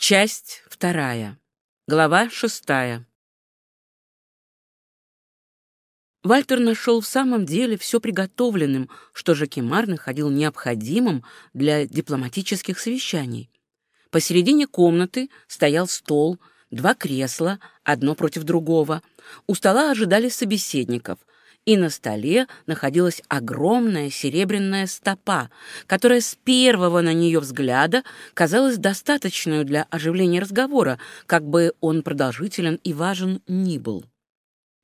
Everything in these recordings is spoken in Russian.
Часть вторая. Глава шестая. Вальтер нашел в самом деле все приготовленным, что Жакимар находил необходимым для дипломатических совещаний. Посередине комнаты стоял стол, два кресла, одно против другого. У стола ожидали собеседников — и на столе находилась огромная серебряная стопа, которая с первого на нее взгляда казалась достаточной для оживления разговора, как бы он продолжителен и важен ни был.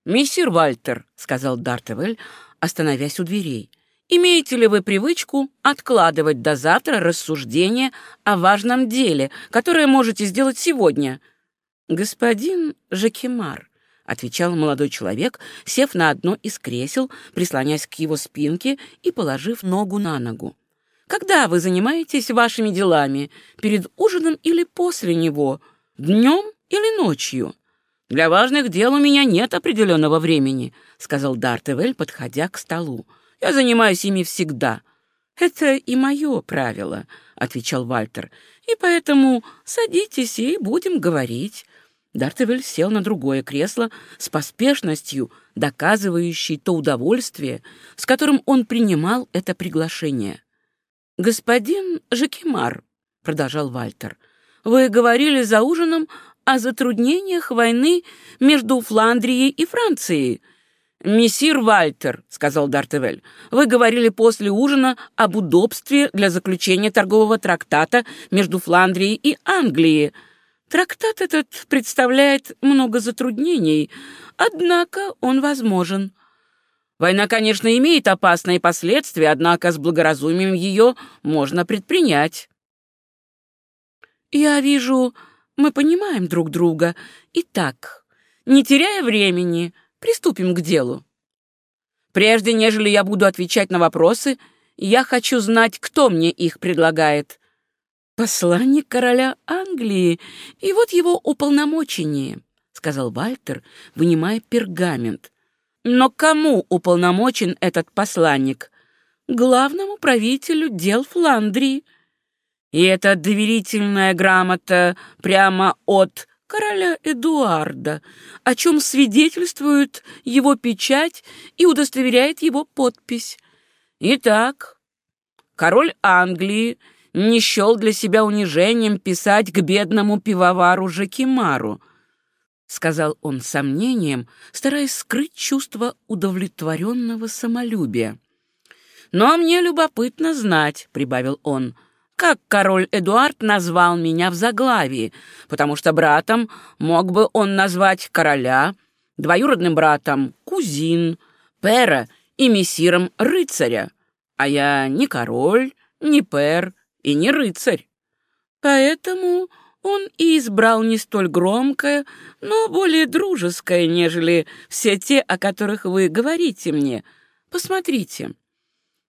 «Мессир Вальтер», — сказал Дартевель, остановясь у дверей, — «имеете ли вы привычку откладывать до завтра рассуждение о важном деле, которое можете сделать сегодня?» «Господин Жакимар», — отвечал молодой человек, сев на одно из кресел, прислонясь к его спинке и положив ногу на ногу. «Когда вы занимаетесь вашими делами? Перед ужином или после него? Днем или ночью?» «Для важных дел у меня нет определенного времени», — сказал Дартевель, подходя к столу. «Я занимаюсь ими всегда». «Это и мое правило», — отвечал Вальтер. «И поэтому садитесь и будем говорить. Дартевель сел на другое кресло с поспешностью, доказывающей то удовольствие, с которым он принимал это приглашение. «Господин Жакимар», — продолжал Вальтер, — «вы говорили за ужином о затруднениях войны между Фландрией и Францией». «Мессир Вальтер», — сказал Дартевель, — «вы говорили после ужина об удобстве для заключения торгового трактата между Фландрией и Англией». Трактат этот представляет много затруднений, однако он возможен. Война, конечно, имеет опасные последствия, однако с благоразумием ее можно предпринять. Я вижу, мы понимаем друг друга. Итак, не теряя времени, приступим к делу. Прежде нежели я буду отвечать на вопросы, я хочу знать, кто мне их предлагает. «Посланник короля Англии, и вот его уполномочение», — сказал Вальтер, вынимая пергамент. «Но кому уполномочен этот посланник?» «Главному правителю дел Фландрии». «И эта доверительная грамота прямо от короля Эдуарда, о чем свидетельствует его печать и удостоверяет его подпись. Итак, король Англии — не счел для себя унижением писать к бедному пивовару Жакимару, — сказал он с сомнением, стараясь скрыть чувство удовлетворенного самолюбия. «Но мне любопытно знать», — прибавил он, — «как король Эдуард назвал меня в заглавии, потому что братом мог бы он назвать короля, двоюродным братом — кузин, пера и мессиром рыцаря, а я не король, не пер, и не рыцарь. Поэтому он и избрал не столь громкое, но более дружеское, нежели все те, о которых вы говорите мне. Посмотрите».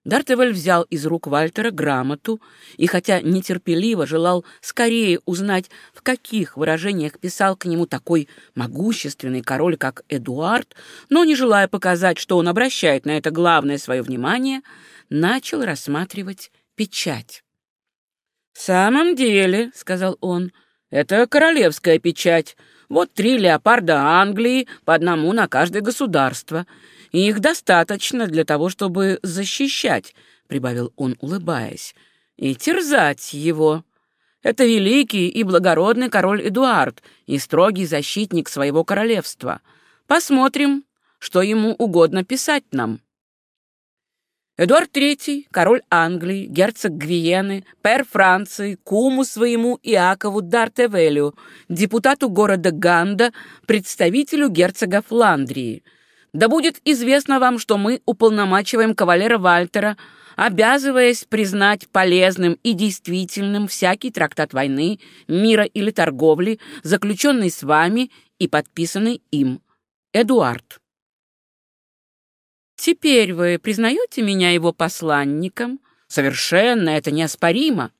Дартевель взял из рук Вальтера грамоту и, хотя нетерпеливо желал скорее узнать, в каких выражениях писал к нему такой могущественный король, как Эдуард, но не желая показать, что он обращает на это главное свое внимание, начал рассматривать печать. «В самом деле», — сказал он, — «это королевская печать. Вот три леопарда Англии, по одному на каждое государство. И их достаточно для того, чтобы защищать», — прибавил он, улыбаясь, — «и терзать его». Это великий и благородный король Эдуард и строгий защитник своего королевства. Посмотрим, что ему угодно писать нам. Эдуард III, король Англии, герцог Гвиены, пэр Франции, куму своему Иакову Дартевелю, депутату города Ганда, представителю герцога Фландрии. Да будет известно вам, что мы уполномачиваем кавалера Вальтера, обязываясь признать полезным и действительным всякий трактат войны, мира или торговли, заключенный с вами и подписанный им. Эдуард. Теперь вы признаете меня его посланником? Совершенно, это неоспоримо.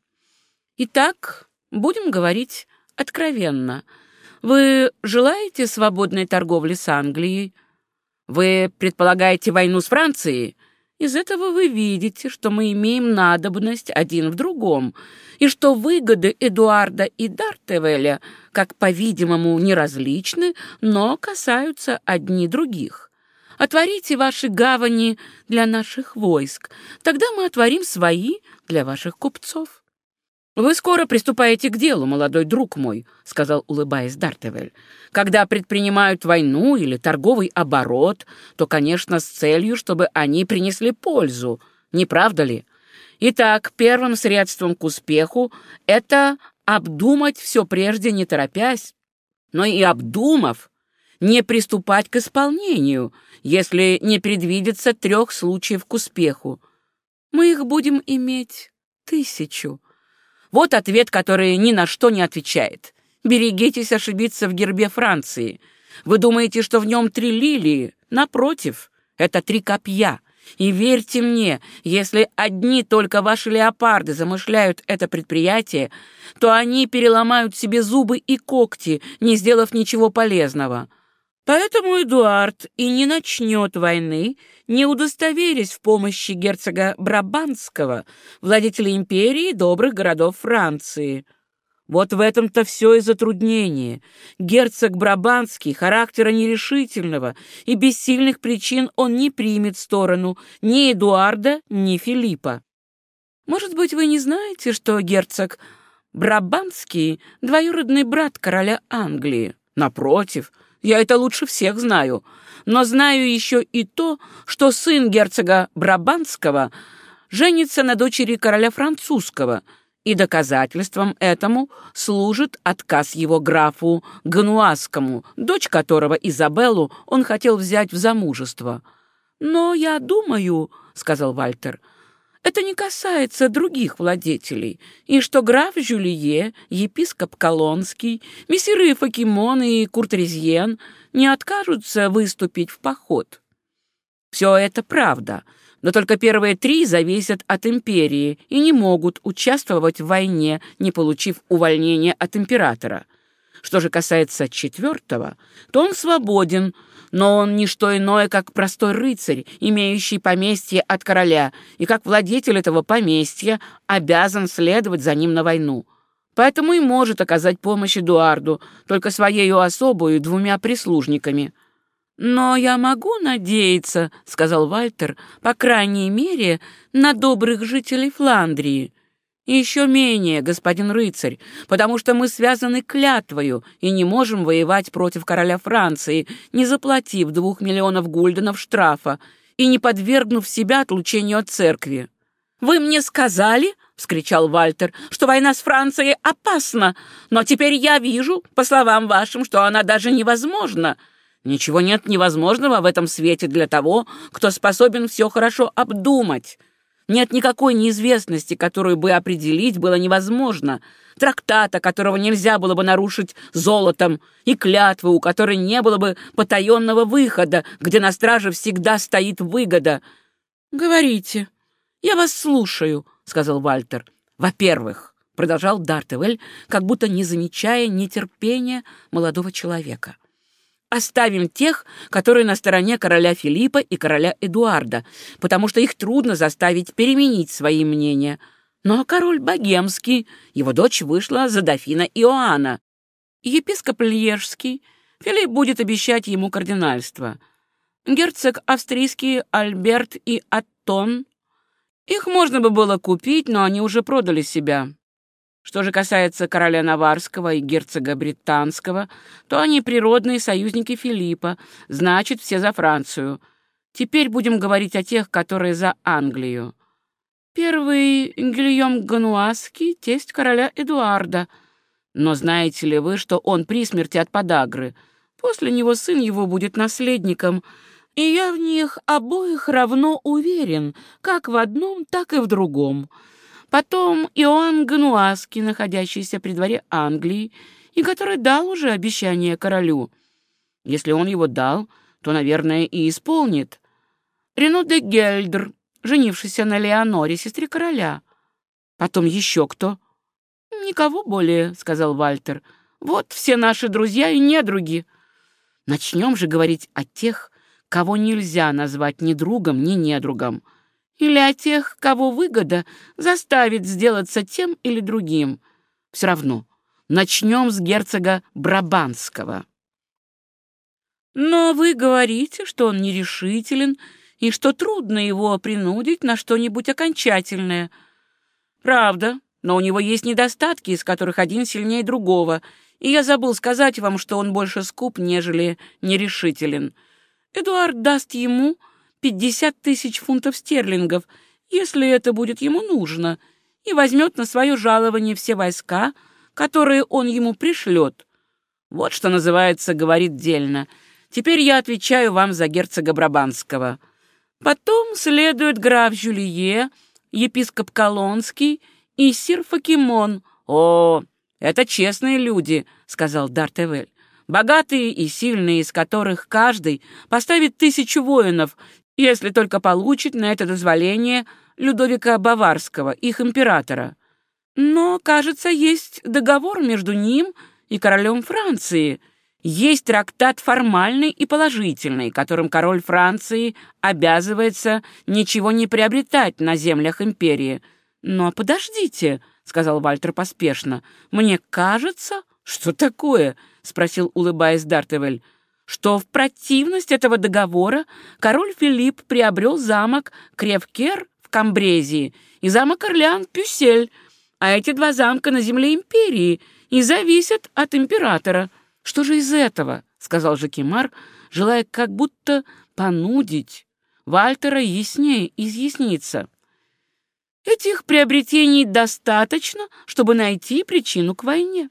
Итак, будем говорить откровенно. Вы желаете свободной торговли с Англией? Вы предполагаете войну с Францией? Из этого вы видите, что мы имеем надобность один в другом, и что выгоды Эдуарда и Дартевеля, как, по-видимому, неразличны, но касаются одни других. Отворите ваши гавани для наших войск, тогда мы отворим свои для ваших купцов. «Вы скоро приступаете к делу, молодой друг мой», — сказал, улыбаясь Дартевель. «Когда предпринимают войну или торговый оборот, то, конечно, с целью, чтобы они принесли пользу. Не правда ли? Итак, первым средством к успеху — это обдумать все прежде не торопясь, но и обдумав, не приступать к исполнению, если не предвидится трех случаев к успеху. Мы их будем иметь тысячу». Вот ответ, который ни на что не отвечает. Берегитесь ошибиться в гербе Франции. Вы думаете, что в нем три лилии? Напротив, это три копья. И верьте мне, если одни только ваши леопарды замышляют это предприятие, то они переломают себе зубы и когти, не сделав ничего полезного. Поэтому Эдуард и не начнет войны, не удостоверясь в помощи герцога Брабанского, владетеля империи и добрых городов Франции. Вот в этом-то все и затруднение. Герцог Брабанский характера нерешительного, и без сильных причин он не примет сторону ни Эдуарда, ни Филиппа. Может быть, вы не знаете, что герцог Брабанский — двоюродный брат короля Англии? Напротив — я это лучше всех знаю. Но знаю еще и то, что сын герцога Брабанского женится на дочери короля французского, и доказательством этому служит отказ его графу Гануаскому, дочь которого, Изабеллу, он хотел взять в замужество. «Но я думаю», — сказал Вальтер, — это не касается других владетелей, и что граф Жюлие, епископ Колонский, мессиры Факимон и Куртрезьен не откажутся выступить в поход. Все это правда, но только первые три зависят от империи и не могут участвовать в войне, не получив увольнения от императора. Что же касается четвертого, то он свободен, но он не что иное, как простой рыцарь, имеющий поместье от короля, и как владетель этого поместья обязан следовать за ним на войну. Поэтому и может оказать помощь Эдуарду, только своею особою двумя прислужниками. «Но я могу надеяться», — сказал Вальтер, — «по крайней мере, на добрых жителей Фландрии». Еще менее, господин рыцарь, потому что мы связаны клятвою и не можем воевать против короля Франции, не заплатив двух миллионов гульденов штрафа и не подвергнув себя отлучению от церкви. «Вы мне сказали, — вскричал Вальтер, — что война с Францией опасна, но теперь я вижу, по словам вашим, что она даже невозможна. Ничего нет невозможного в этом свете для того, кто способен все хорошо обдумать». Нет никакой неизвестности, которую бы определить было невозможно, трактата, которого нельзя было бы нарушить золотом, и клятвы, у которой не было бы потаенного выхода, где на страже всегда стоит выгода. «Говорите, я вас слушаю», — сказал Вальтер. «Во-первых», — продолжал Дартевель, как будто не замечая нетерпения молодого человека, — Оставим тех, которые на стороне короля Филиппа и короля Эдуарда, потому что их трудно заставить переменить свои мнения. Но король Богемский, его дочь вышла за дофина Иоанна. Епископ Льежский, Филипп будет обещать ему кардинальство. Герцог австрийский Альберт и Аттон. Их можно бы было купить, но они уже продали себя. Что же касается короля Наварского и герцога Британского, то они природные союзники Филиппа, значит, все за Францию. Теперь будем говорить о тех, которые за Англию. Первый Гильем Гануаский, тесть короля Эдуарда. Но знаете ли вы, что он при смерти от подагры? После него сын его будет наследником, и я в них обоих равно уверен, как в одном, так и в другом». Потом Иоанн Гануаский, находящийся при дворе Англии, и который дал уже обещание королю. Если он его дал, то, наверное, и исполнит. Рено де Гельдер, женившийся на Леоноре, сестре короля. Потом еще кто? «Никого более», — сказал Вальтер. «Вот все наши друзья и недруги. Начнем же говорить о тех, кого нельзя назвать ни другом, ни недругом. Или о тех, кого выгода заставит сделаться тем или другим. Все равно, начнем с герцога Брабанского. Но вы говорите, что он нерешителен и что трудно его принудить на что-нибудь окончательное. Правда, но у него есть недостатки, из которых один сильнее другого, и я забыл сказать вам, что он больше скуп, нежели нерешителен. Эдуард даст ему пятьдесят тысяч фунтов стерлингов, если это будет ему нужно, и возьмет на свое жалование все войска, которые он ему пришлет. Вот что называется «говорит дельно». Теперь я отвечаю вам за герцога Брабанского. Потом следует граф Жюлье, епископ Колонский и сир Факимон. О, это честные люди, сказал Дартевель. Богатые и сильные, из которых каждый поставит тысячу воинов, если только получит на это дозволение Людовика Баварского, их императора. Но, кажется, есть договор между ним и королем Франции — есть трактат формальный и положительный, которым король Франции обязывается ничего не приобретать на землях империи. Но подождите, сказал Вальтер поспешно. Мне кажется, что такое? спросил, улыбаясь Дартевель что в противность этого договора король Филипп приобрел замок Кревкер в Камбрезии и замок Орлеан-Пюсель, а эти два замка на земле империи и зависят от императора. «Что же из этого?» — сказал Жакимар, желая как будто понудить Вальтера яснее изъясниться. «Этих приобретений достаточно, чтобы найти причину к войне.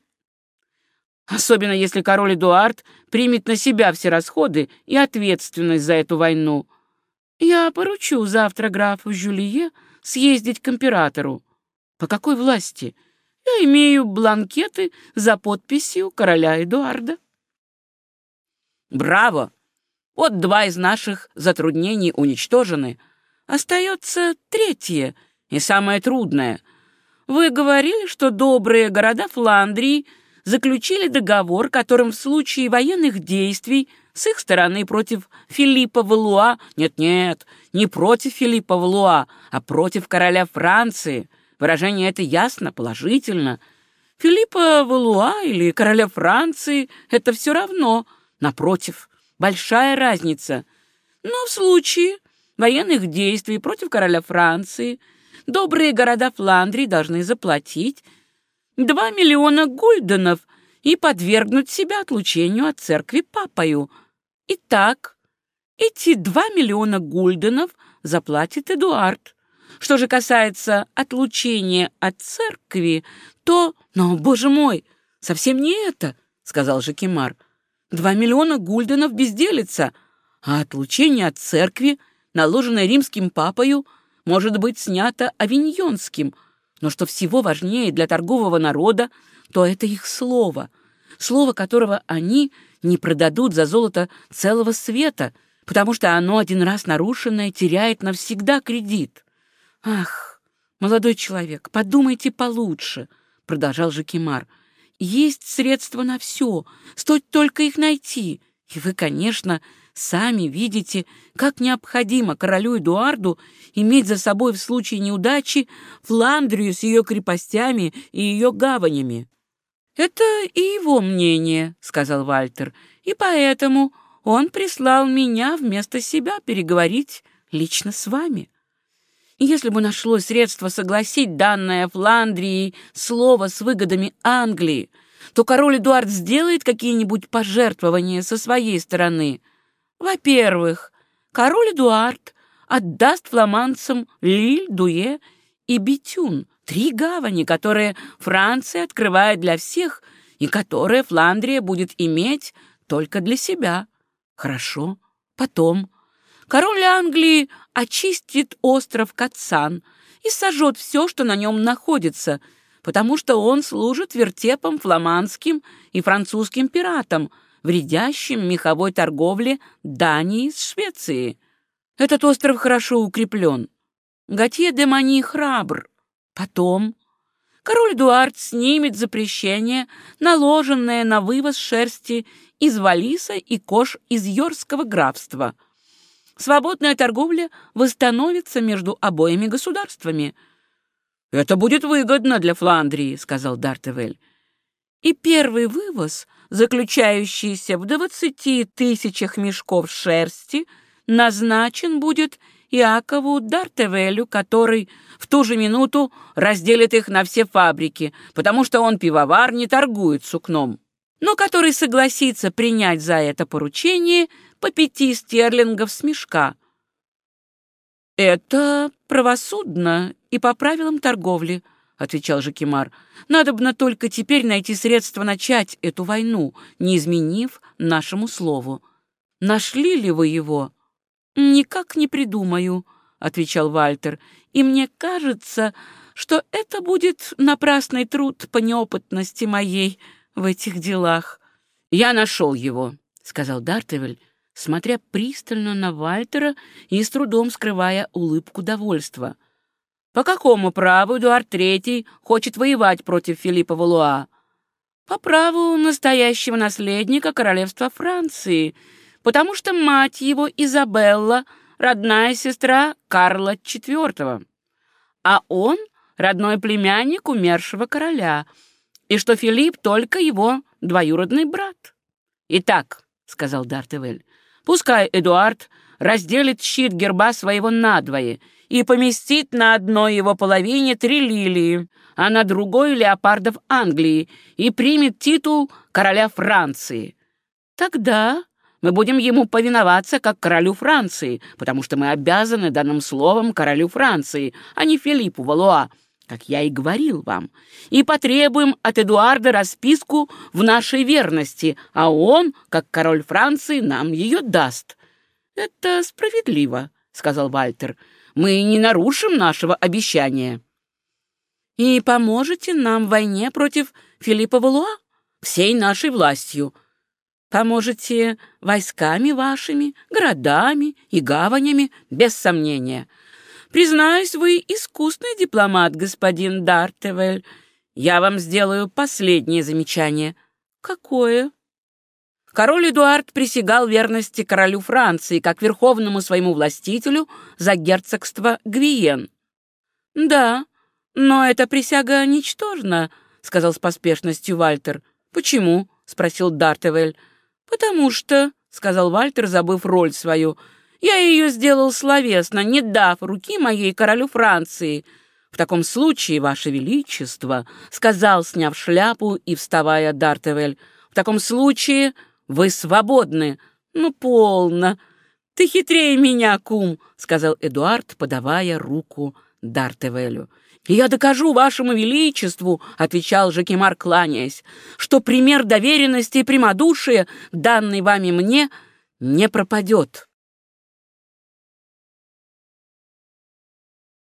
Особенно если король Эдуард примет на себя все расходы и ответственность за эту войну. Я поручу завтра графу Жюлье съездить к императору. По какой власти? Я имею бланкеты за подписью короля Эдуарда. Браво! Вот два из наших затруднений уничтожены. Остается третье и самое трудное. Вы говорили, что добрые города Фландрии заключили договор, которым в случае военных действий с их стороны против Филиппа Валуа, нет-нет, не против Филиппа Валуа, а против короля Франции — Выражение это ясно, положительно. Филиппа Валуа или короля Франции — это все равно. Напротив, большая разница. Но в случае военных действий против короля Франции добрые города Фландрии должны заплатить 2 миллиона гульденов и подвергнуть себя отлучению от церкви папою. Итак, эти 2 миллиона гульденов заплатит Эдуард. Что же касается отлучения от церкви, то... Но, боже мой, совсем не это, — сказал Жакимар. Два миллиона гульденов безделится, а отлучение от церкви, наложенное римским папою, может быть снято авиньонским. Но что всего важнее для торгового народа, то это их слово, слово которого они не продадут за золото целого света, потому что оно один раз нарушенное теряет навсегда кредит. «Ах, молодой человек, подумайте получше», — продолжал Жакимар. «Есть средства на все, стоит только их найти. И вы, конечно, сами видите, как необходимо королю Эдуарду иметь за собой в случае неудачи Фландрию с ее крепостями и ее гаванями». «Это и его мнение», — сказал Вальтер, «и поэтому он прислал меня вместо себя переговорить лично с вами». Если бы нашлось средство согласить данное Фландрии слово с выгодами Англии, то король Эдуард сделает какие-нибудь пожертвования со своей стороны. Во-первых, король Эдуард отдаст фламандцам Лилль, Дуэ и Бетюн, три гавани, которые Франция открывает для всех и которые Фландрия будет иметь только для себя. Хорошо. Потом король Англии очистит остров Кацан и сожжет все, что на нем находится, потому что он служит вертепом фламандским и французским пиратам, вредящим меховой торговле Дании с Швецией. Этот остров хорошо укреплен. Готье де Мани храбр. Потом король Эдуард снимет запрещение, наложенное на вывоз шерсти из Валиса и кож из Йорского графства — Свободная торговля восстановится между обоими государствами. «Это будет выгодно для Фландрии», — сказал Дартевель. «И первый вывоз, заключающийся в двадцати тысячах мешков шерсти, назначен будет Иакову Дартевелю, который в ту же минуту разделит их на все фабрики, потому что он пивовар не торгует сукном, но который согласится принять за это поручение по пяти стерлингов с мешка. «Это правосудно и по правилам торговли», — отвечал Жакимар. «Надобно только теперь найти средства начать эту войну, не изменив нашему слову. Нашли ли вы его?» «Никак не придумаю», — отвечал Вальтер, «и мне кажется, что это будет напрасный труд по неопытности моей в этих делах». «Я нашел его», — сказал Дартевель, смотря пристально на Вальтера и с трудом скрывая улыбку довольства. «По какому праву Эдуард Третий хочет воевать против Филиппа Валуа?» «По праву настоящего наследника королевства Франции», потому что мать его Изабелла — родная сестра Карла IV, а он — родной племянник умершего короля, и что Филипп только его двоюродный брат. «Итак», — сказал Дартевель, — «пускай Эдуард разделит щит герба своего надвое и поместит на одной его половине три лилии, а на другой — леопардов Англии, и примет титул короля Франции. Тогда мы будем ему повиноваться, как королю Франции, потому что мы обязаны данным словом королю Франции, а не Филиппу Валуа, как я и говорил вам, и потребуем от Эдуарда расписку в нашей верности, а он, как король Франции, нам ее даст. Это справедливо, — сказал Вальтер. Мы не нарушим нашего обещания. И поможете нам в войне против Филиппа Валуа всей нашей властью, — Поможете войсками вашими, городами и гаванями, без сомнения. Признаюсь, вы искусный дипломат, господин Дартевель. Я вам сделаю последнее замечание. Какое? Король Эдуард присягал верности королю Франции как верховному своему властителю за герцогство Гвиен. Да, но эта присяга ничтожна, сказал с поспешностью Вальтер. Почему? спросил Дартевель. «Потому что», — сказал Вальтер, забыв роль свою, — «я ее сделал словесно, не дав руки моей королю Франции». «В таком случае, Ваше Величество», — сказал, сняв шляпу и вставая Дартевель, — «в таком случае вы свободны». «Ну, полно. Ты хитрее меня, кум», — сказал Эдуард, подавая руку Дартевелю. «Я докажу вашему величеству», — отвечал Жакимар, кланяясь, «что пример доверенности и прямодушия, данный вами мне, не пропадет».